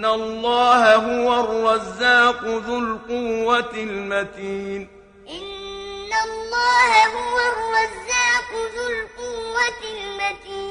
إن الله هو الرزاق ذو القوة المتين إن الله هو الرزاق ذو القوة المتين